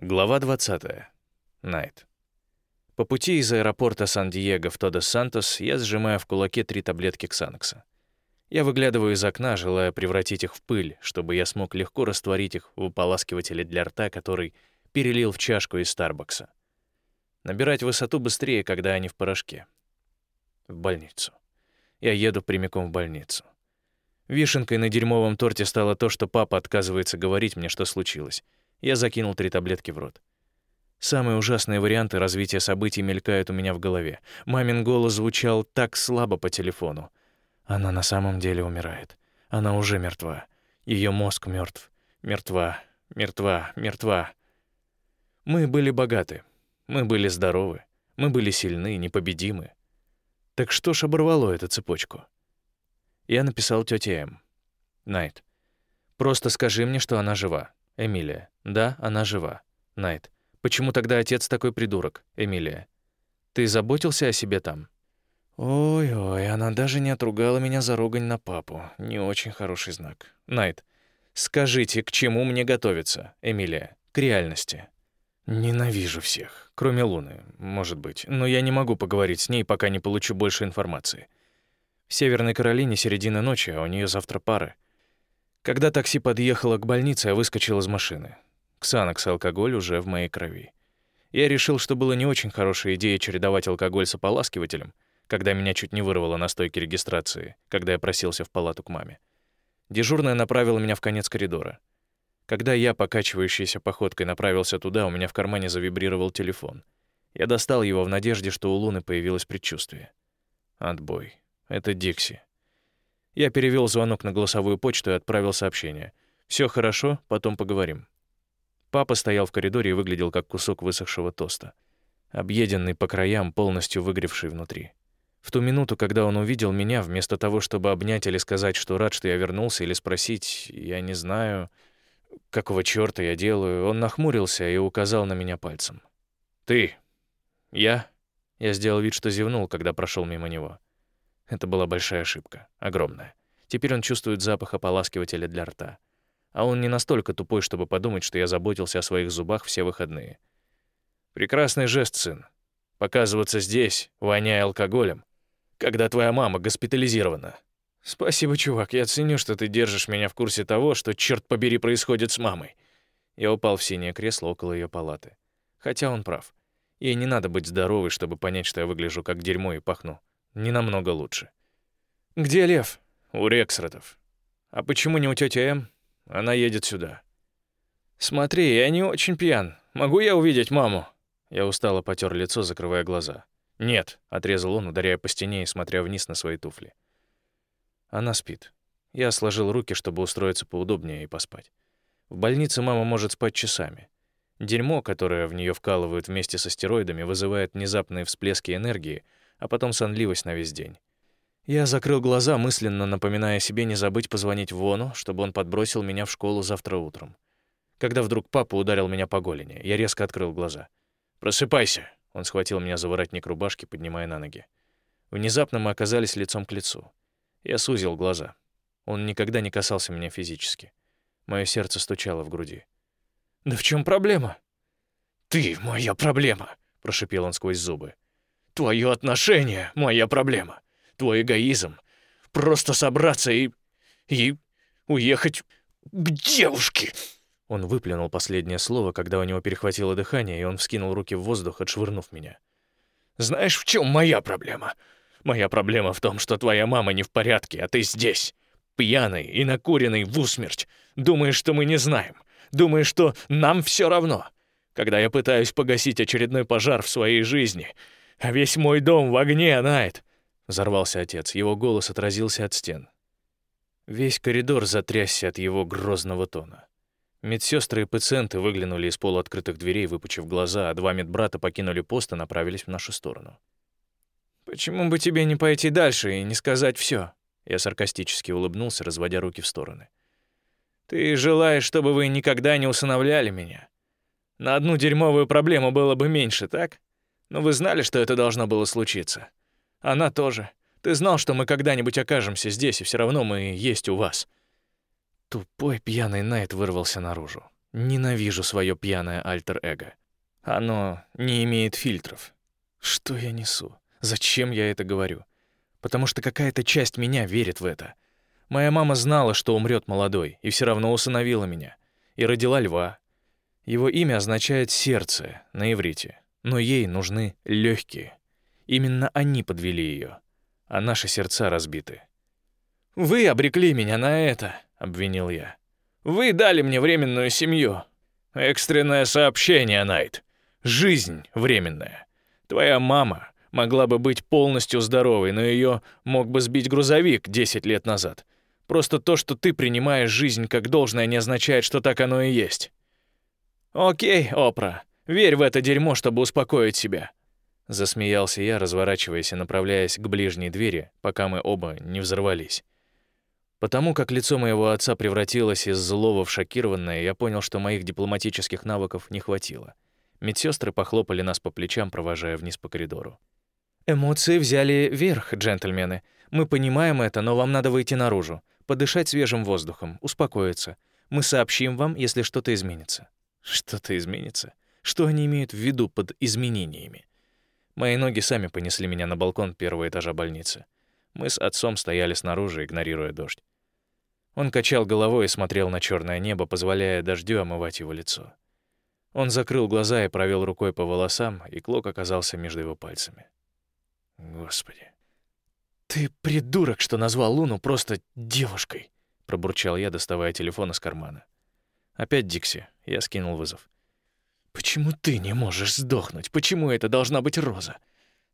Глава 20. Найт. По пути из аэропорта Сан-Диего в Тодос-Сантос я сжимаю в кулаке три таблетки Ксанокса. Я выглядываю из окна, желая превратить их в пыль, чтобы я смог легко растворить их в ополаскивателе для рта, который перелил в чашку из Старбакса. Набирать высоту быстрее, когда они в порошке. В больницу. Я еду прямиком в больницу. Вишенкой на дерьмовом торте стало то, что папа отказывается говорить мне, что случилось. Я закинул три таблетки в рот. Самые ужасные варианты развития событий мелькают у меня в голове. Мамин голос звучал так слабо по телефону. Она на самом деле умирает. Она уже мертва. Ее мозг мертв. Мертва, мертва, мертва. Мы были богаты. Мы были здоровы. Мы были сильны, непобедимы. Так что ж оборвало эту цепочку? Я написал тете М. Найт. Просто скажи мне, что она жива. Эмилия. Да, она жива. Найт. Почему тогда отец такой придурок? Эмилия. Ты заботился о себе там? Ой-ой, она даже не отругала меня за ругань на папу. Не очень хороший знак. Найт. Скажите, к чему мне готовиться? Эмилия. К реальности. Ненавижу всех, кроме Луны, может быть, но я не могу поговорить с ней, пока не получу больше информации. В Северной Каролине середина ночи, а у нее завтра пары. Когда такси подъехало к больнице, я выскочил из машины. Ксанокс и алкоголь уже в моей крови. Я решил, что было не очень хорошая идея чередовать алкоголь с ополаскивателем, когда меня чуть не вырвало на стойке регистрации, когда я просился в палату к маме. Дежурная направила меня в конец коридора. Когда я, покачивающейся походкой, направился туда, у меня в кармане завибрировал телефон. Я достал его в надежде, что у Луны появилось предчувствие. Отбой. Это Дикси. Я перевел звонок на голосовую почту и отправил сообщение. Все хорошо, потом поговорим». Папа стоял в коридоре и выглядел как кусок высохшего тоста, объеденный по краям, полностью выгревший внутри. В ту минуту, когда он увидел меня, вместо того, чтобы обнять или сказать, что рад, что я вернулся, или спросить, я не знаю, какого чёрта я делаю, он нахмурился и указал на меня пальцем. «Ты? Я?» Я сделал вид, что зевнул, когда прошел мимо него. Это была большая ошибка, огромная. Теперь он чувствует запах ополаскивателя для рта. А он не настолько тупой, чтобы подумать, что я заботился о своих зубах все выходные. Прекрасный жест, сын. Показываться здесь, воняя алкоголем, когда твоя мама госпитализирована. Спасибо, чувак, я ценю, что ты держишь меня в курсе того, что, черт побери, происходит с мамой. Я упал в синее кресло около ее палаты. Хотя он прав. Ей не надо быть здоровой, чтобы понять, что я выгляжу как дерьмо и пахну не намного лучше. «Где Лев?» «У Рексротов». «А почему не у тети М?» «Она едет сюда». «Смотри, я не очень пьян. Могу я увидеть маму?» Я устало потер лицо, закрывая глаза. «Нет», — отрезал он, ударяя по стене и смотря вниз на свои туфли. Она спит. Я сложил руки, чтобы устроиться поудобнее и поспать. В больнице мама может спать часами. Дерьмо, которое в нее вкалывают вместе со стероидами, вызывает внезапные всплески энергии — а потом сонливость на весь день. Я закрыл глаза, мысленно напоминая себе не забыть позвонить Вону, чтобы он подбросил меня в школу завтра утром. Когда вдруг папа ударил меня по голени, я резко открыл глаза. «Просыпайся!» Он схватил меня за воротник рубашки, поднимая на ноги. Внезапно мы оказались лицом к лицу. Я сузил глаза. Он никогда не касался меня физически. Мое сердце стучало в груди. «Да в чем проблема?» «Ты моя проблема!» — прошипел он сквозь зубы. Твое отношение — моя проблема. Твой эгоизм. Просто собраться и... и... уехать к девушке!» Он выплюнул последнее слово, когда у него перехватило дыхание, и он вскинул руки в воздух, отшвырнув меня. «Знаешь, в чем моя проблема? Моя проблема в том, что твоя мама не в порядке, а ты здесь, пьяный и накуренный в усмерть. Думаешь, что мы не знаем. Думаешь, что нам все равно. Когда я пытаюсь погасить очередной пожар в своей жизни, а весь мой дом в огне, Найт!» Взорвался отец. Его голос отразился от стен. Весь коридор затрясся от его грозного тона. Медсестры и пациенты выглянули из полуоткрытых дверей, выпучив глаза, а два медбрата покинули пост и направились в нашу сторону. «Почему бы тебе не пойти дальше и не сказать все? Я саркастически улыбнулся, разводя руки в стороны. «Ты желаешь, чтобы вы никогда не усыновляли меня? На одну дерьмовую проблему было бы меньше, так?» Но вы знали, что это должно было случиться. Она тоже. Ты знал, что мы когда-нибудь окажемся здесь, и все равно мы есть у вас». Тупой пьяный Найт вырвался наружу. Ненавижу свое пьяное альтер-эго. Оно не имеет фильтров. Что я несу? Зачем я это говорю? Потому что какая-то часть меня верит в это. Моя мама знала, что умрет молодой, и все равно усыновила меня. И родила льва. Его имя означает «сердце» на иврите, но ей нужны легкие. Именно они подвели ее, а наши сердца разбиты. «Вы обрекли меня на это», — обвинил я. «Вы дали мне временную семью». «Экстренное сообщение, Найт. Жизнь временная. Твоя мама могла бы быть полностью здоровой, но ее мог бы сбить грузовик 10 лет назад. Просто то, что ты принимаешь жизнь как должное, не означает, что так оно и есть. Окей, Опра, верь в это дерьмо, чтобы успокоить себя. Засмеялся я, разворачиваясь и направляясь к ближней двери, пока мы оба не взорвались. Потому как лицо моего отца превратилось из злого в шокированное, я понял, что моих дипломатических навыков не хватило. Медсестры похлопали нас по плечам, провожая вниз по коридору. «Эмоции взяли верх, джентльмены. Мы понимаем это, но вам надо выйти наружу, подышать свежим воздухом, успокоиться. Мы сообщим вам, если что-то изменится». «Что-то изменится? Что они имеют в виду под изменениями?» Мои ноги сами понесли меня на балкон первого этажа больницы. Мы с отцом стояли снаружи, игнорируя дождь. Он качал головой и смотрел на черное небо, позволяя дождю омывать его лицо. Он закрыл глаза и провел рукой по волосам, и клок оказался между его пальцами. Господи. «Ты придурок, что назвал Луну просто девушкой!» — пробурчал я, доставая телефон из кармана. Опять Дикси. Я скинул вызов. «Почему ты не можешь сдохнуть? Почему это должна быть Роза?»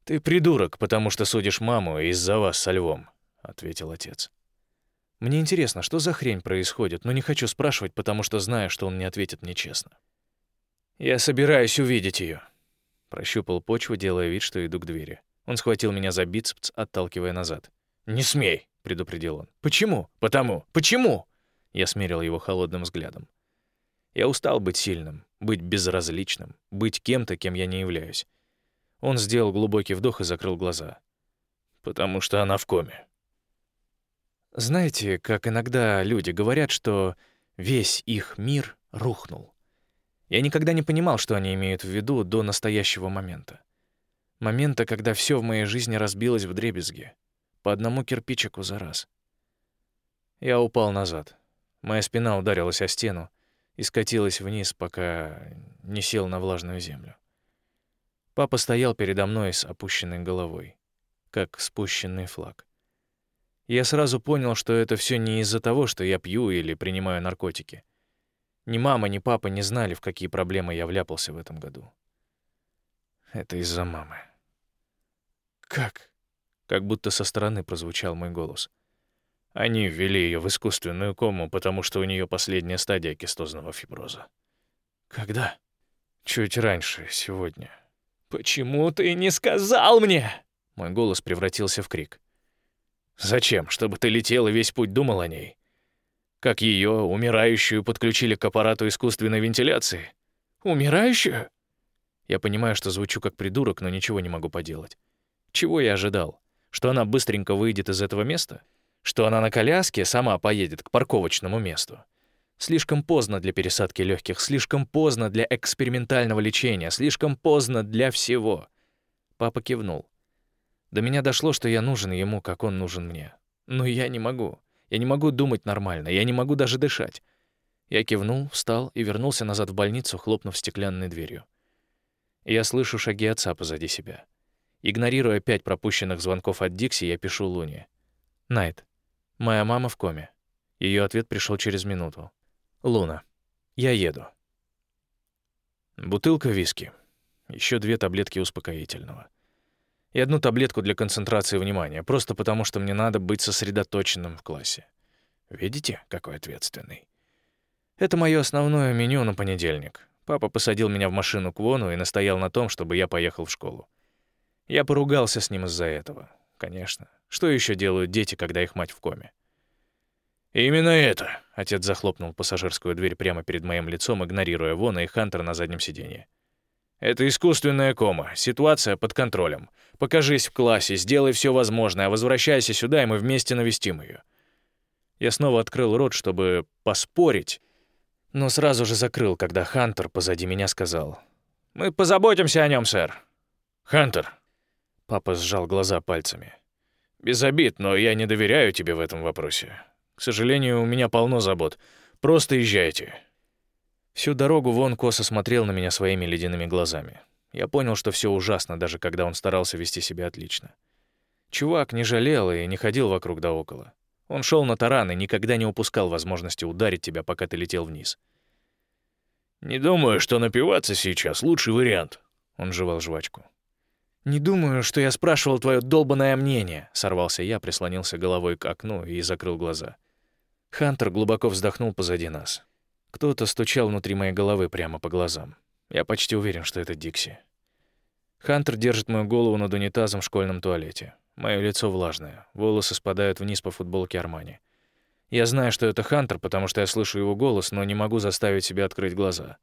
«Ты придурок, потому что судишь маму из-за вас со львом», — ответил отец. «Мне интересно, что за хрень происходит, но не хочу спрашивать, потому что знаю, что он не ответит мне честно». «Я собираюсь увидеть ее. Прощупал почву, делая вид, что иду к двери. Он схватил меня за бицепс, отталкивая назад. «Не смей!» — предупредил он. «Почему? Потому! Почему?» Я смерил его холодным взглядом. Я устал быть сильным, быть безразличным, быть кем-то, кем я не являюсь. Он сделал глубокий вдох и закрыл глаза. «Потому что она в коме». Знаете, как иногда люди говорят, что весь их мир рухнул. Я никогда не понимал, что они имеют в виду до настоящего момента. Момента, когда все в моей жизни разбилось в дребезги. По одному кирпичику за раз. Я упал назад. Моя спина ударилась о стену и скатилась вниз, пока не сел на влажную землю. Папа стоял передо мной с опущенной головой, как спущенный флаг. Я сразу понял, что это все не из-за того, что я пью или принимаю наркотики. Ни мама, ни папа не знали, в какие проблемы я вляпался в этом году. Это из-за мамы. Как? Как будто со стороны прозвучал мой голос. Они ввели ее в искусственную кому, потому что у нее последняя стадия кистозного фиброза. Когда? Чуть раньше, сегодня. Почему ты не сказал мне? Мой голос превратился в крик. Зачем? Чтобы ты летел и весь путь думал о ней? Как ее, умирающую, подключили к аппарату искусственной вентиляции? Умирающую? Я понимаю, что звучу как придурок, но ничего не могу поделать. Чего я ожидал? Что она быстренько выйдет из этого места? Что она на коляске сама поедет к парковочному месту? Слишком поздно для пересадки легких, слишком поздно для экспериментального лечения, слишком поздно для всего. Папа кивнул. До меня дошло, что я нужен ему, как он нужен мне. Но я не могу. Я не могу думать нормально, я не могу даже дышать. Я кивнул, встал и вернулся назад в больницу, хлопнув стеклянной дверью. Я слышу шаги отца позади себя. Игнорируя пять пропущенных звонков от Дикси, я пишу Луне. «Найт, моя мама в коме». Ее ответ пришел через минуту. «Луна, я еду». Бутылка виски. Еще две таблетки успокоительного. И одну таблетку для концентрации внимания, просто потому что мне надо быть сосредоточенным в классе. Видите, какой ответственный? Это мое основное меню на понедельник. Папа посадил меня в машину к Вону и настоял на том, чтобы я поехал в школу. Я поругался с ним из-за этого. Конечно. Что еще делают дети, когда их мать в коме? «Именно это!» — отец захлопнул пассажирскую дверь прямо перед моим лицом, игнорируя Вона и Хантер на заднем сиденье. «Это искусственная кома. Ситуация под контролем. Покажись в классе, сделай все возможное, возвращайся сюда, и мы вместе навестим ее. Я снова открыл рот, чтобы поспорить, но сразу же закрыл, когда Хантер позади меня сказал. «Мы позаботимся о нем, сэр». «Хантер!» Папа сжал глаза пальцами. «Без обид, но я не доверяю тебе в этом вопросе. К сожалению, у меня полно забот. Просто езжайте». Всю дорогу Вон косо смотрел на меня своими ледяными глазами. Я понял, что все ужасно, даже когда он старался вести себя отлично. Чувак не жалел и не ходил вокруг да около. Он шел на таран и никогда не упускал возможности ударить тебя, пока ты летел вниз. «Не думаю, что напиваться сейчас — лучший вариант», — он жевал жвачку. «Не думаю, что я спрашивал твое долбанное мнение», — сорвался я, прислонился головой к окну и закрыл глаза. Хантер глубоко вздохнул позади нас. Кто-то стучал внутри моей головы прямо по глазам. Я почти уверен, что это Дикси. Хантер держит мою голову над унитазом в школьном туалете. Мое лицо влажное, волосы спадают вниз по футболке Армани. Я знаю, что это Хантер, потому что я слышу его голос, но не могу заставить себя открыть глаза.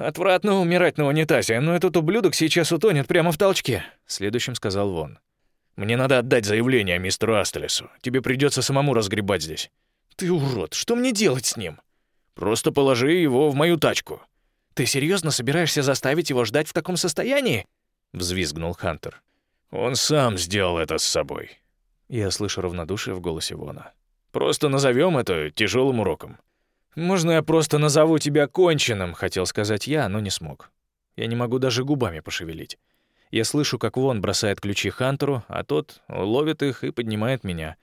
«Отвратно умирать на унитазе, но этот ублюдок сейчас утонет прямо в толчке», — следующим сказал Вон. «Мне надо отдать заявление мистеру Астелесу. Тебе придется самому разгребать здесь». «Ты урод, что мне делать с ним?» «Просто положи его в мою тачку». «Ты серьезно собираешься заставить его ждать в таком состоянии?» — взвизгнул Хантер. Он сам сделал это с собой. Я слышу равнодушие в голосе Вона. Просто назовем это тяжелым уроком. Можно я просто назову тебя конченным, хотел сказать я, но не смог. Я не могу даже губами пошевелить. Я слышу, как Вон бросает ключи Хантеру, а тот ловит их и поднимает меня.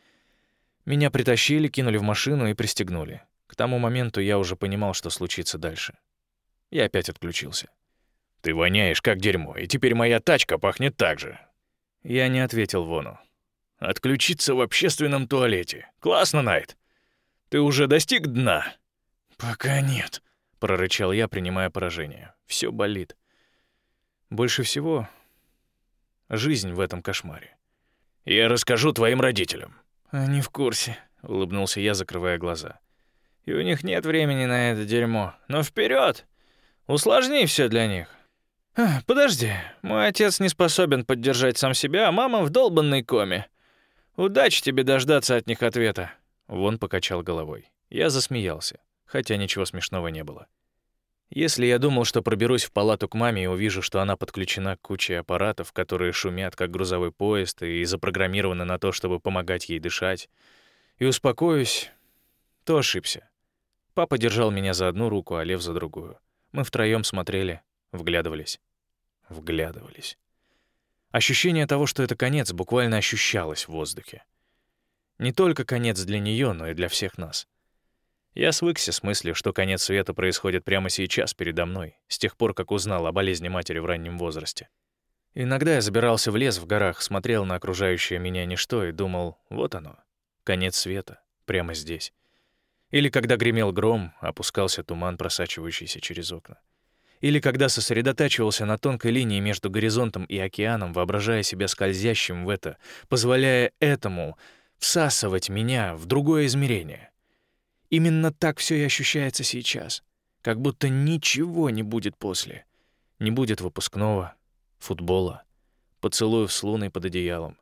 Меня притащили, кинули в машину и пристегнули. К тому моменту я уже понимал, что случится дальше. Я опять отключился. «Ты воняешь, как дерьмо, и теперь моя тачка пахнет так же. Я не ответил Вону. «Отключиться в общественном туалете. Классно, Найт. Ты уже достиг дна?» «Пока нет», — прорычал я, принимая поражение. Все болит. Больше всего жизнь в этом кошмаре. «Я расскажу твоим родителям». «Они в курсе», — улыбнулся я, закрывая глаза. «И у них нет времени на это дерьмо. Но вперед! Усложни все для них. «Подожди, мой отец не способен поддержать сам себя, а мама в долбанной коме. Удачи тебе дождаться от них ответа». Вон покачал головой. Я засмеялся, хотя ничего смешного не было. Если я думал, что проберусь в палату к маме и увижу, что она подключена к куче аппаратов, которые шумят, как грузовой поезд, и запрограммированы на то, чтобы помогать ей дышать, и успокоюсь, то ошибся. Папа держал меня за одну руку, а Лев за другую. Мы втроем смотрели, вглядывались вглядывались. Ощущение того, что это конец, буквально ощущалось в воздухе. Не только конец для нее, но и для всех нас. Я свыкся с мыслью, что конец света происходит прямо сейчас передо мной, с тех пор, как узнал о болезни матери в раннем возрасте. Иногда я забирался в лес в горах, смотрел на окружающее меня ничто и думал, вот оно, конец света, прямо здесь. Или когда гремел гром, опускался туман, просачивающийся через окна. Или когда сосредотачивался на тонкой линии между горизонтом и океаном, воображая себя скользящим в это, позволяя этому всасывать меня в другое измерение. Именно так все и ощущается сейчас. Как будто ничего не будет после. Не будет выпускного, футбола, поцелуев с луной под одеялом.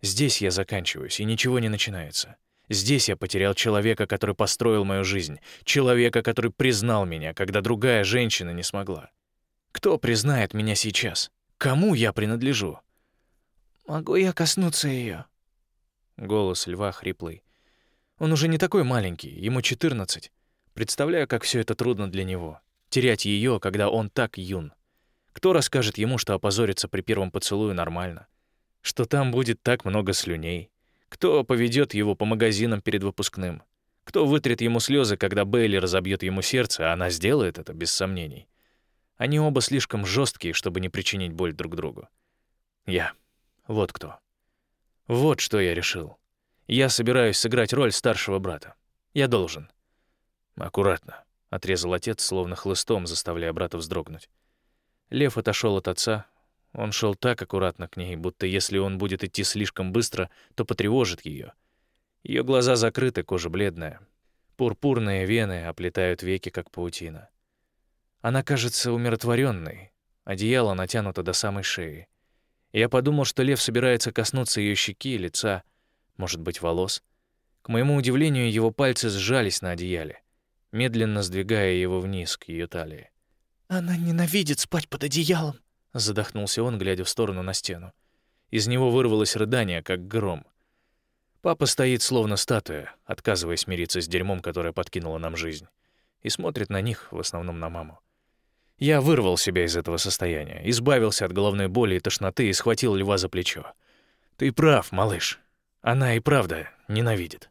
Здесь я заканчиваюсь, и ничего не начинается. Здесь я потерял человека, который построил мою жизнь, человека, который признал меня, когда другая женщина не смогла. Кто признает меня сейчас? Кому я принадлежу? Могу я коснуться ее? Голос льва хриплый. Он уже не такой маленький, ему 14. Представляю, как все это трудно для него. Терять ее, когда он так юн. Кто расскажет ему, что опозориться при первом поцелуе нормально? Что там будет так много слюней? Кто поведет его по магазинам перед выпускным? Кто вытрет ему слезы, когда Бейли разобьет ему сердце, а она сделает это без сомнений? Они оба слишком жесткие, чтобы не причинить боль друг другу. Я. Вот кто. Вот что я решил. Я собираюсь сыграть роль старшего брата. Я должен. Аккуратно, отрезал отец, словно хлыстом, заставляя брата вздрогнуть. Лев отошел от отца, он шел так аккуратно к ней, будто если он будет идти слишком быстро, то потревожит ее. Ее глаза закрыты, кожа бледная. Пурпурные вены оплетают веки, как паутина. Она кажется умиротворенной. Одеяло натянуто до самой шеи. Я подумал, что лев собирается коснуться ее щеки, лица, может быть, волос. К моему удивлению, его пальцы сжались на одеяле. медленно сдвигая его вниз к ее талии. «Она ненавидит спать под одеялом», — задохнулся он, глядя в сторону на стену. Из него вырвалось рыдание, как гром. Папа стоит словно статуя, отказываясь мириться с дерьмом, которое подкинуло нам жизнь, и смотрит на них, в основном на маму. Я вырвал себя из этого состояния, избавился от головной боли и тошноты и схватил льва за плечо. «Ты прав, малыш. Она и правда ненавидит».